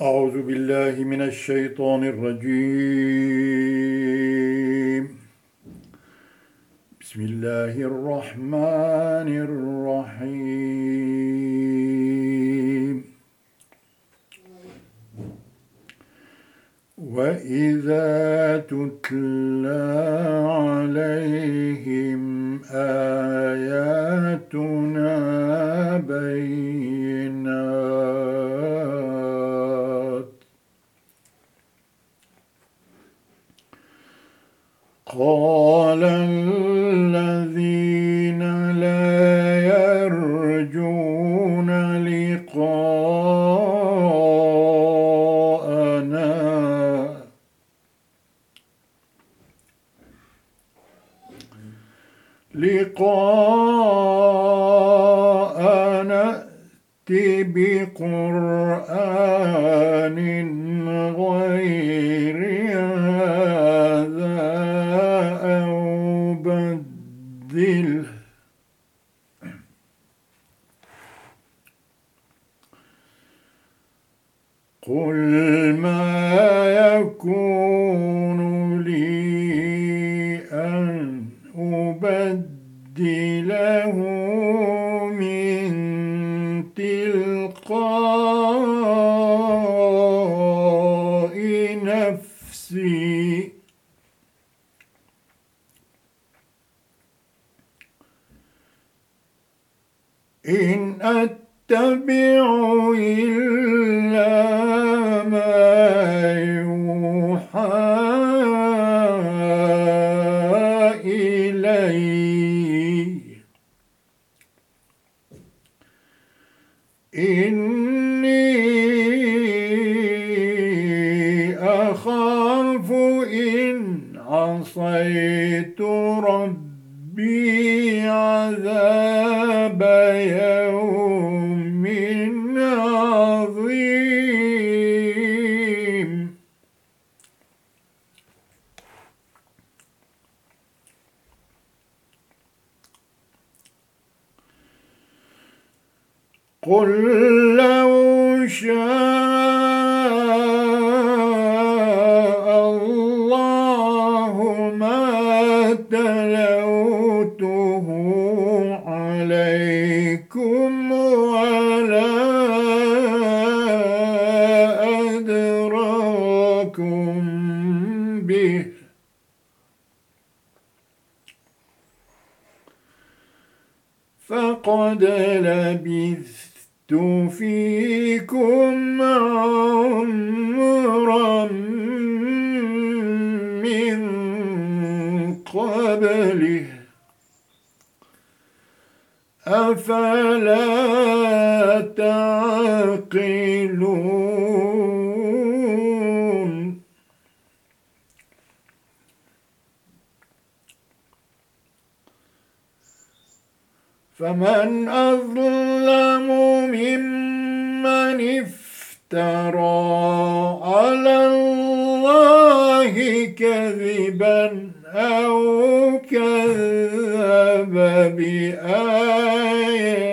أعوذ بالله من الشيطان الرجيم. بسم الله الرحمن الرحيم. وإذا تتلى عليهم آياتنا بينات قال الذين لا يرجون لقاءنا. لقاءنا بقرآن غير بدله قل ما يكون لي أن أبدله من تلقاء إن أتبع إلا ما يوحى إلي. إني أخاف إن عصيت ربي عذاب يوم قل لو شاء على الله كذبا أو كذب بآياته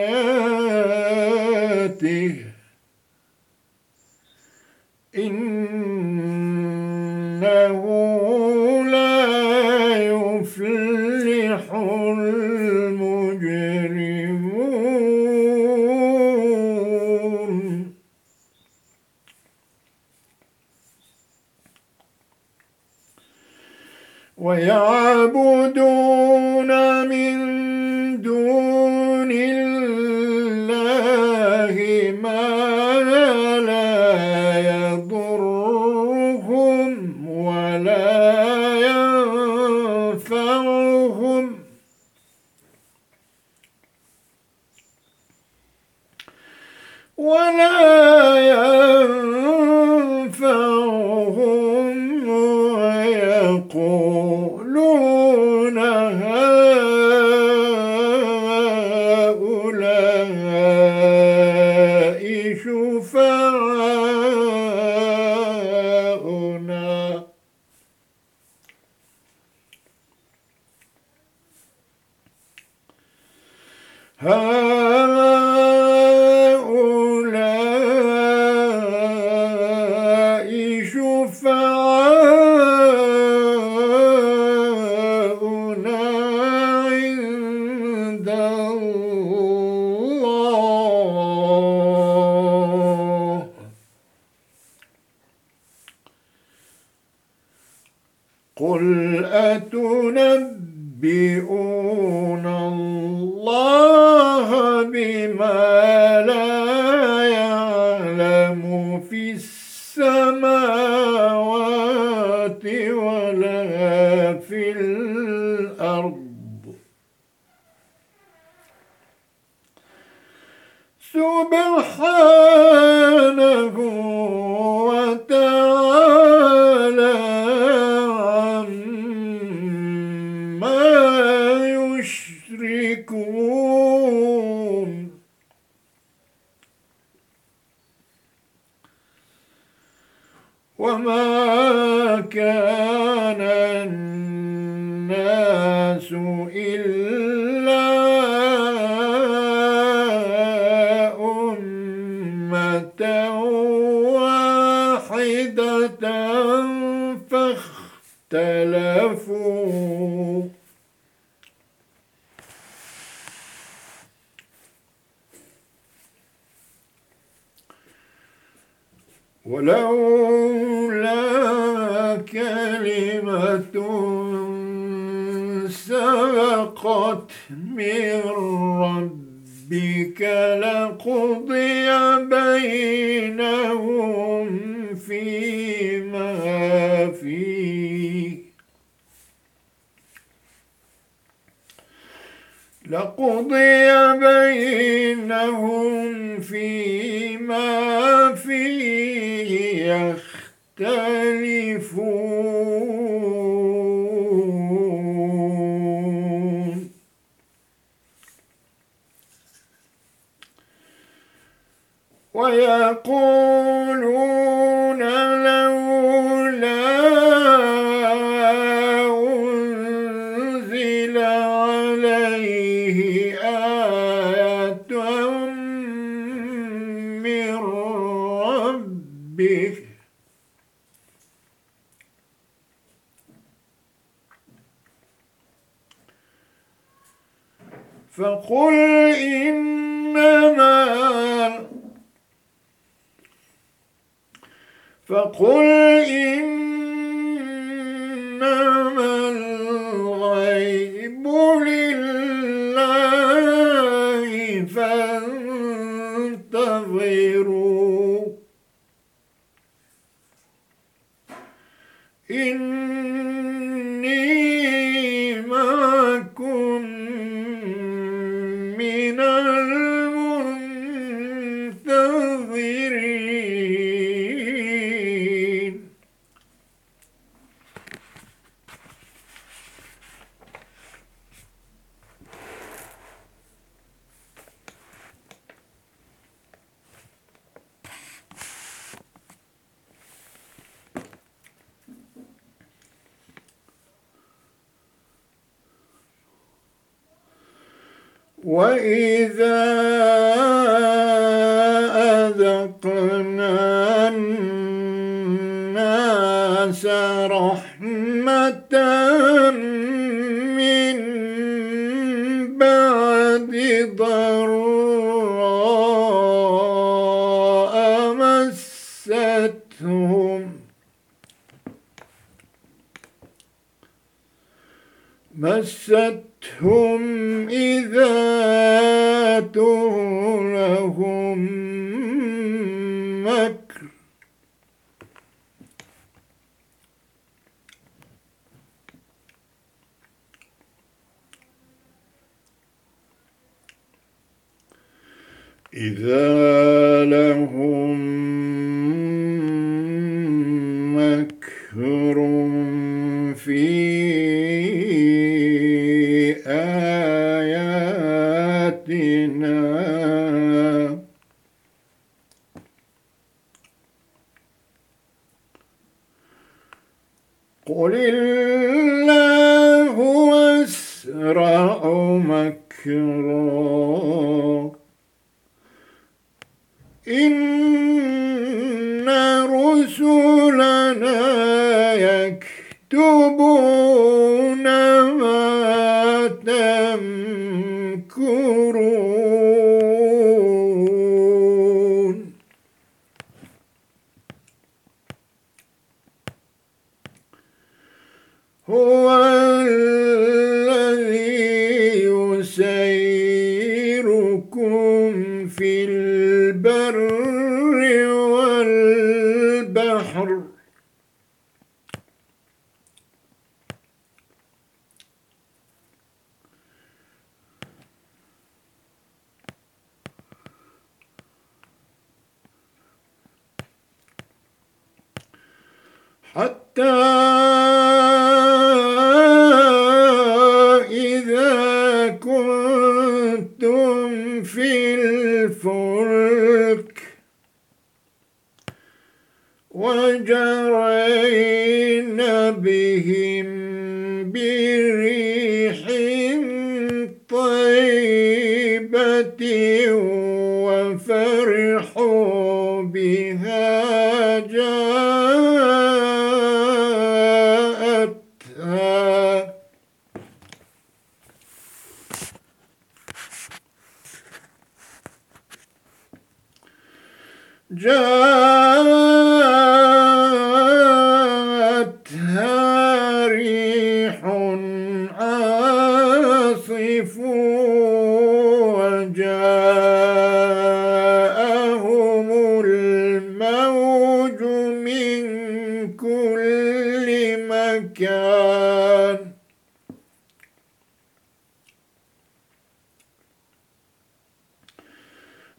يعلمون. وما كان الناس إلا ولولا كلمة سبقت من ربك لقضي بينهم فيه لقضي بينهم فيما فيه يختلفون. ويقولون One, e مكر في حتى إذا كنتم في الفلك وجعلتم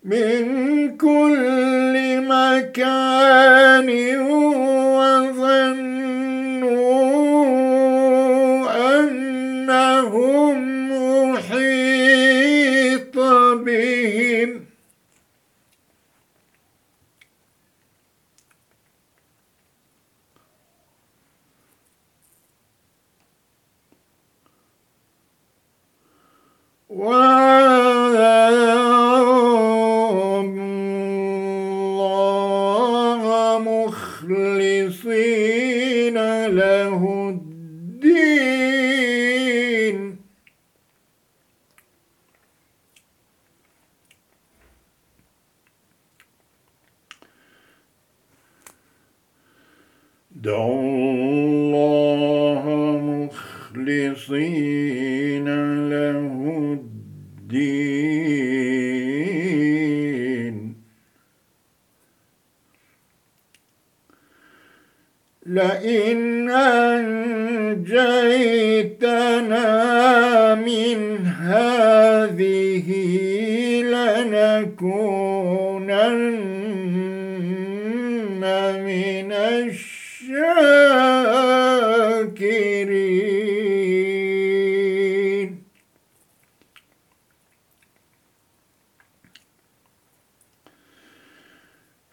من كل مكان أنجيتنا من هذه لنكونن من الشاكرين.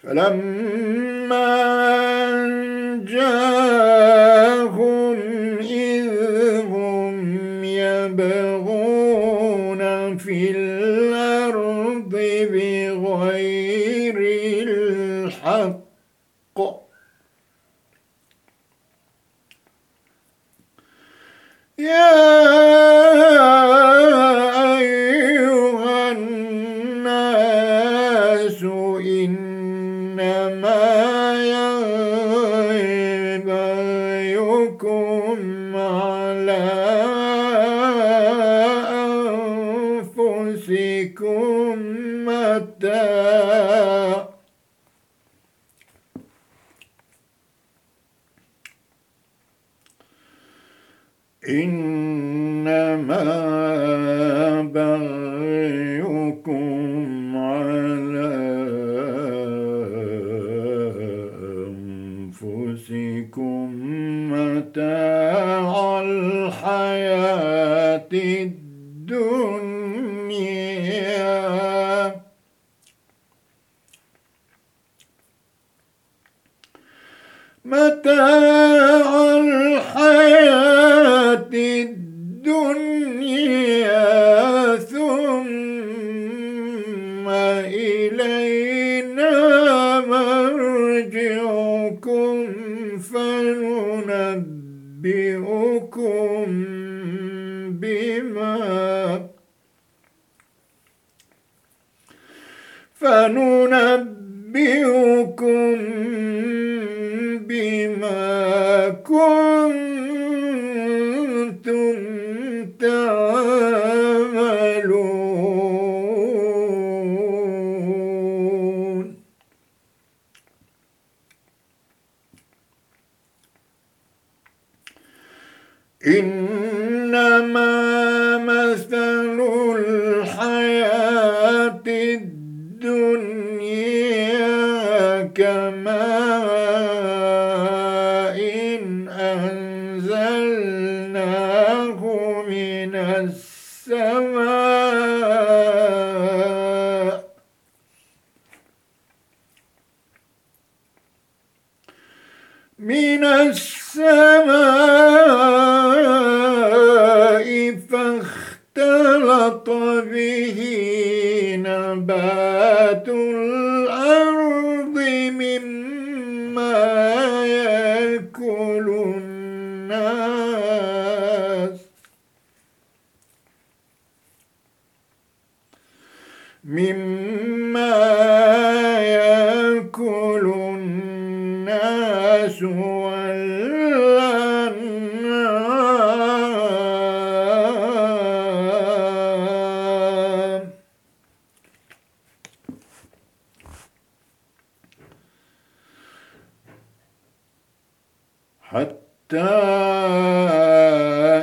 فلما فننبئكم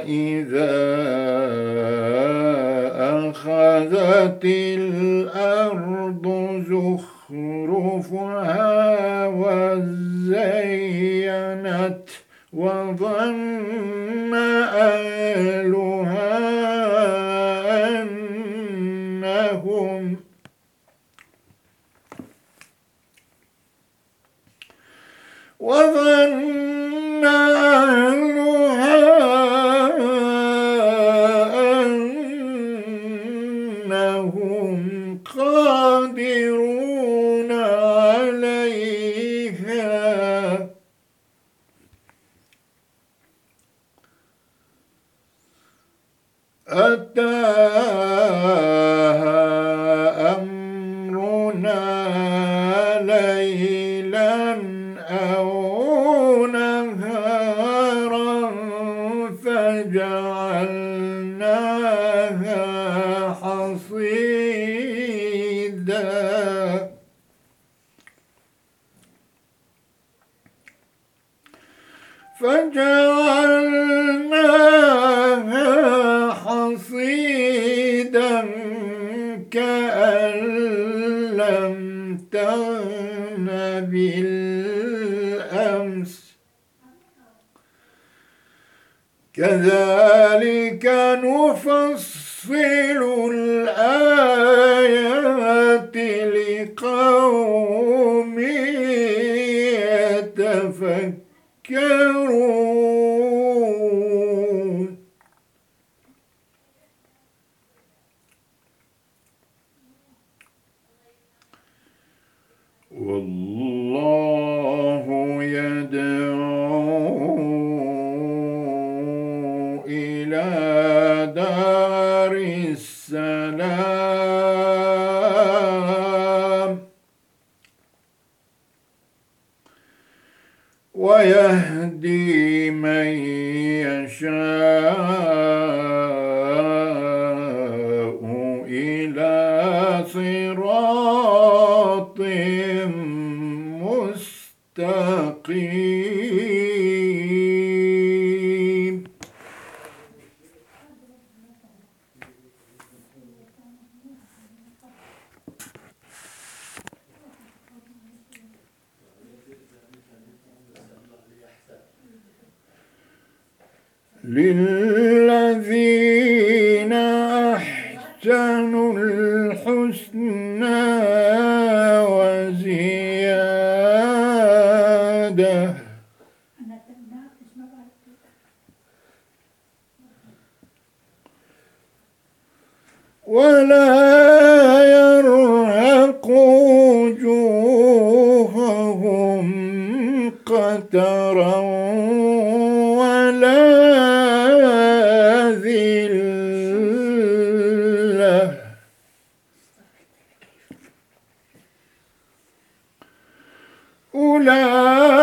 إذا أخذت فجعلناها حصيدا. فجعلناها حصيدا كأن لم تغن بالله كذلك نفصل الآيات لقوم يتفكرون. ويهدي من يشاء. أولئك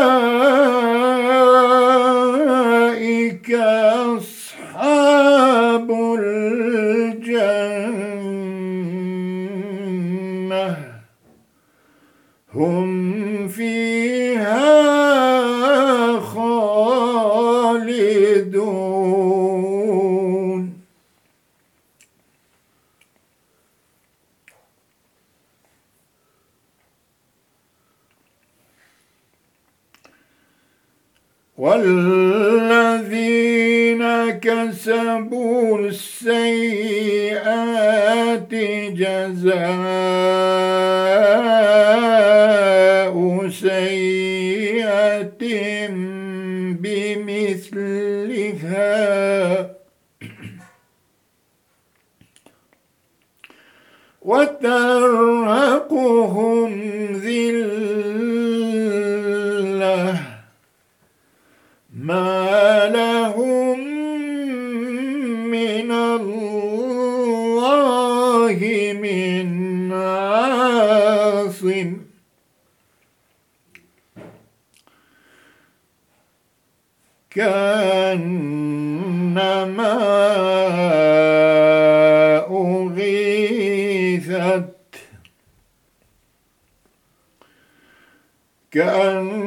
من عاصم كأنما كأنما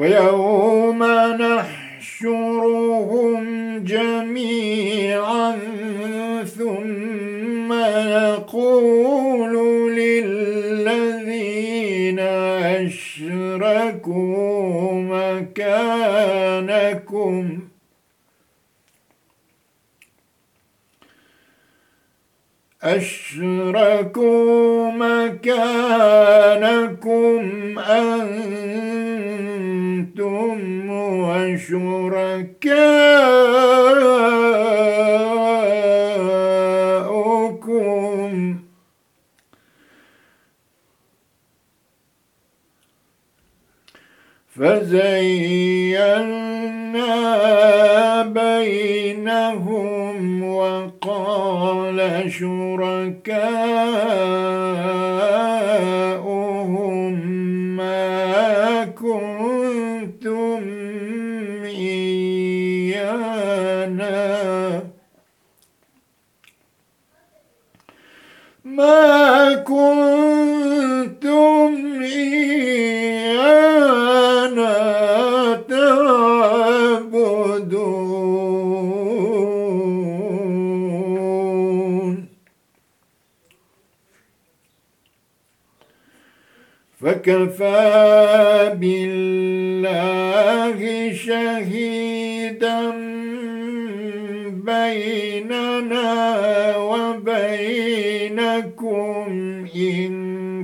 ويوم نحشرهم جميعا ثم نقول للذين أشركوا مكانكم أشركوا مكانكم وشركاؤكم فزينا بينهم وقال شركاؤهم ما كنتم إيانا ما كنتم فكفى بالله شهيدا بيننا وبينكم إن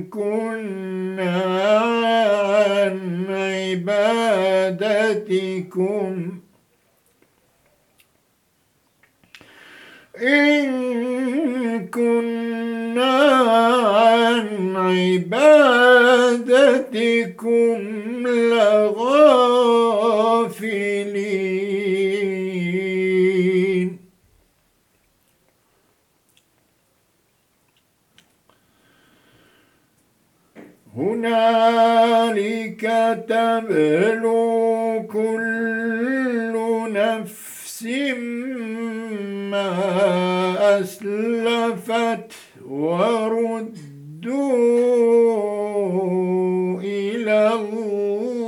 كنا عن عبادتكم. إن كنا عن عبادتكم لغافلين. هنالك تبلو كل نفس ما أسلفت وردوا إلى الله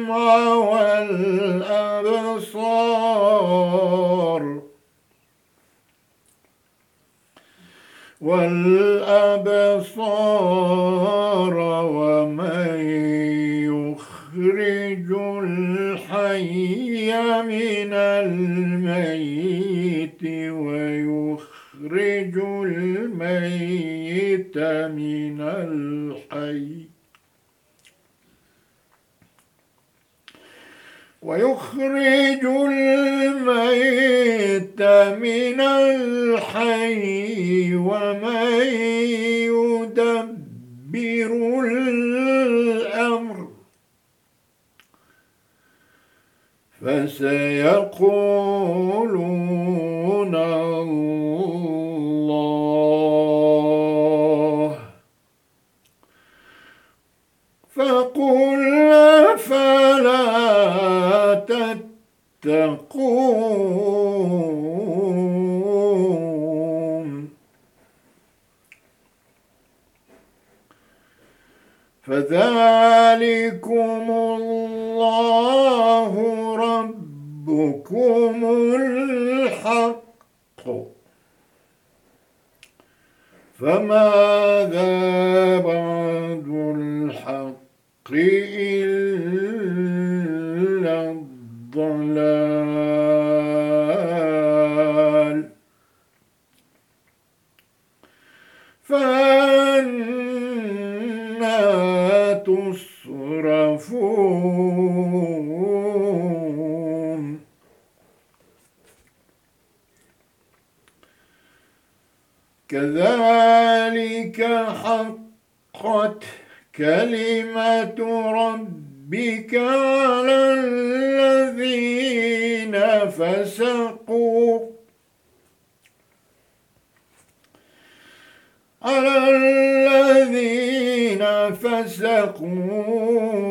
والأبصار. والأبصار ومن يخرج الحي من الميت ويخرج الميت من الحي ويخرج الميت من الحي ومن يدبر الأمر فسيقولون فذلكم الله ربكم الحق. فماذا بعد الحق إلا الضلال فأنا تصرفون كذلك حقت كلمة ربك على الذين فسقوا. على الذين فسقوا.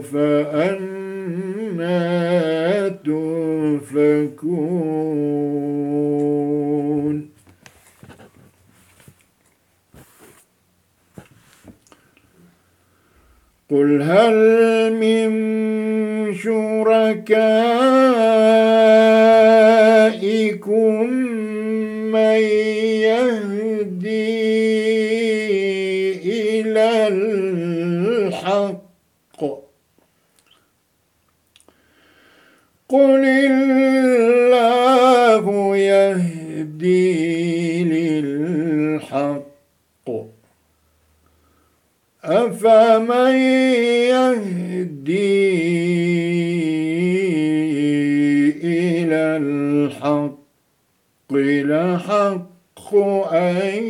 فأنا تؤفكون قل هل من شركائكم من يهدي إلى الحق؟ قل الله يهدي للحق أفمن يهدي إلى الحق لحق أن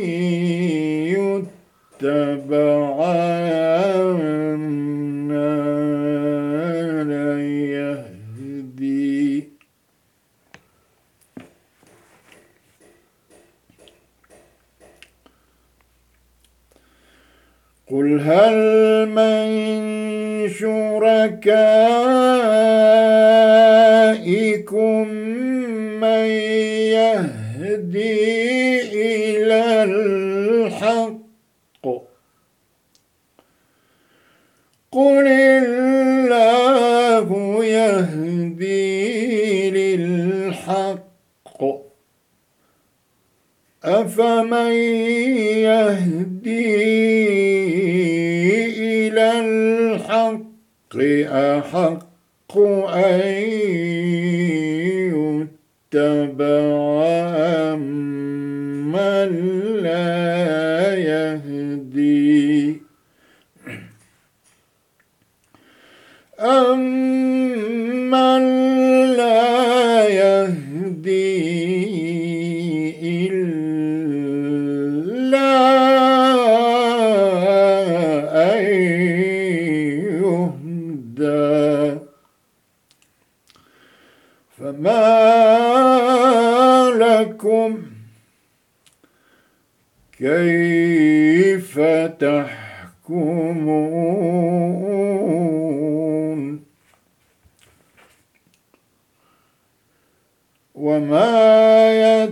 يتبع عنا لا يهدي قل هل من شركائكم من يهدي إلى الحق؟ قل الله يهدي للحق أفمن يهدي إلى الحق أحق أن يتبع تحكمون. وما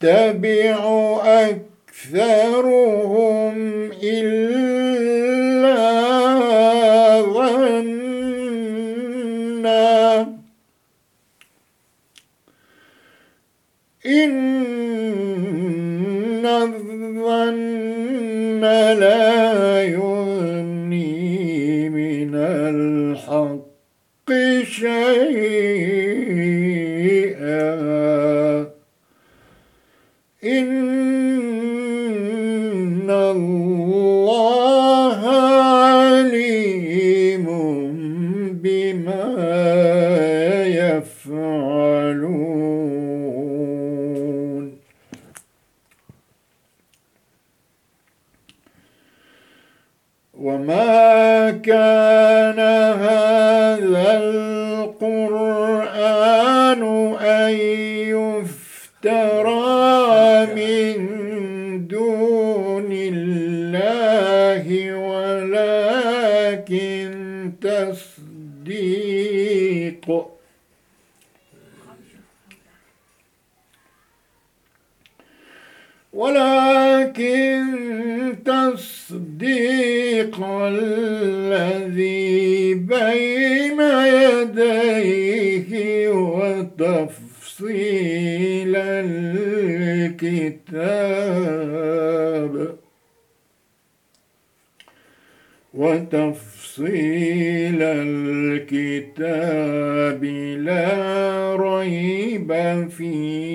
يتبع أكثرهم إلا ظنا. إن الظن لا يفترى من دون الله ولكن تصديق. ولكن تصديق الذي بين وتفصيل الكتاب. وتفصيل الكتاب لا ريب فيه.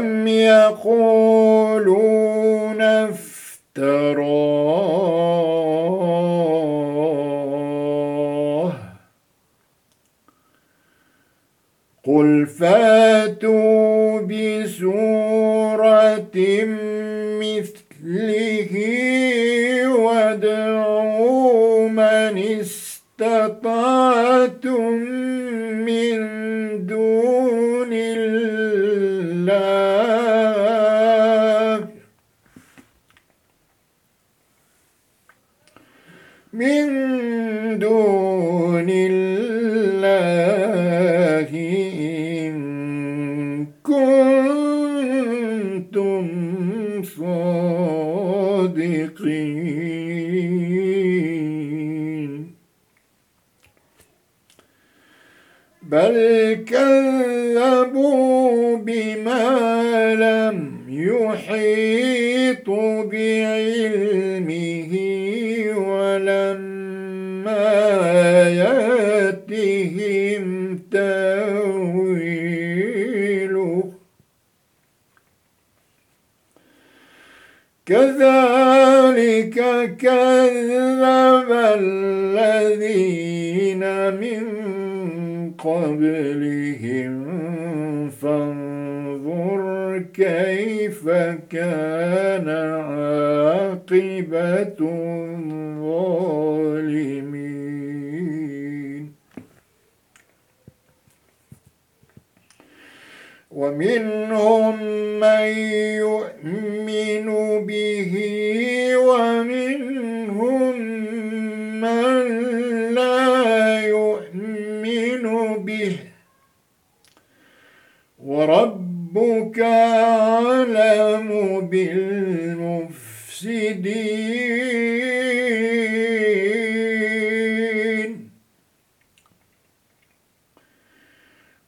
أم يقولون افتراه قل فاتوا بسورة من دون الله إن كنتم صادقين. بل كذبوا بما لم يحيطوا بعلمه كذلك كذب الذين من قبلهم. فانظر كيف كان عاقبة الظالمين. ومنهم من يؤمن به ومنهم من لا يؤمن به. ورب ربك أعلم بالمفسدين.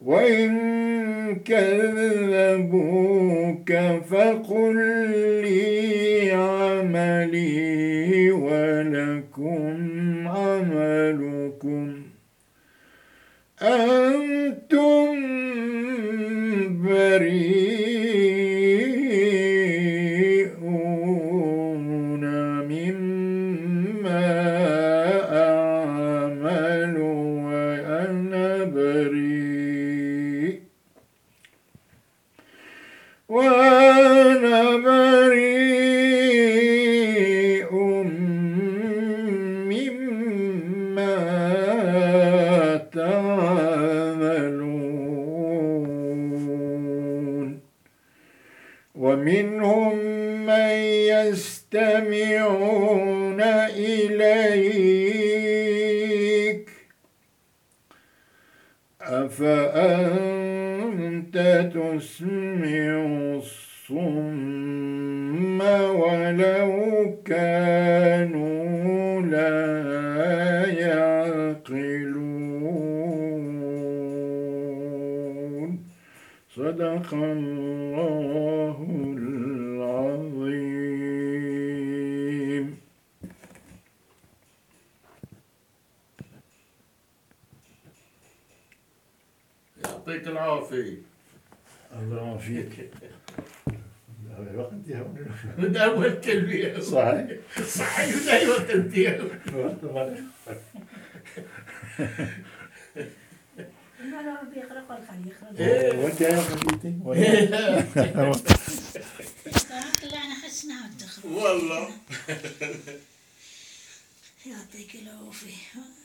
وإن كذبوك فقل عملي ولكم عملكم أنتم ومنهم من يستمعون إليك. أفأنت تسمع الصم ولو كانوا لا يعقلون؟ صدق الله. يعطيك العافية الله فيك الوقت من أول كلمة صحيح. صحيح. ودايما تنتهي ما لا ربي يخلق والخلي يخلق. وانت يا خليتي طلعنا خسنا والدخل والله. يعطيك العافية.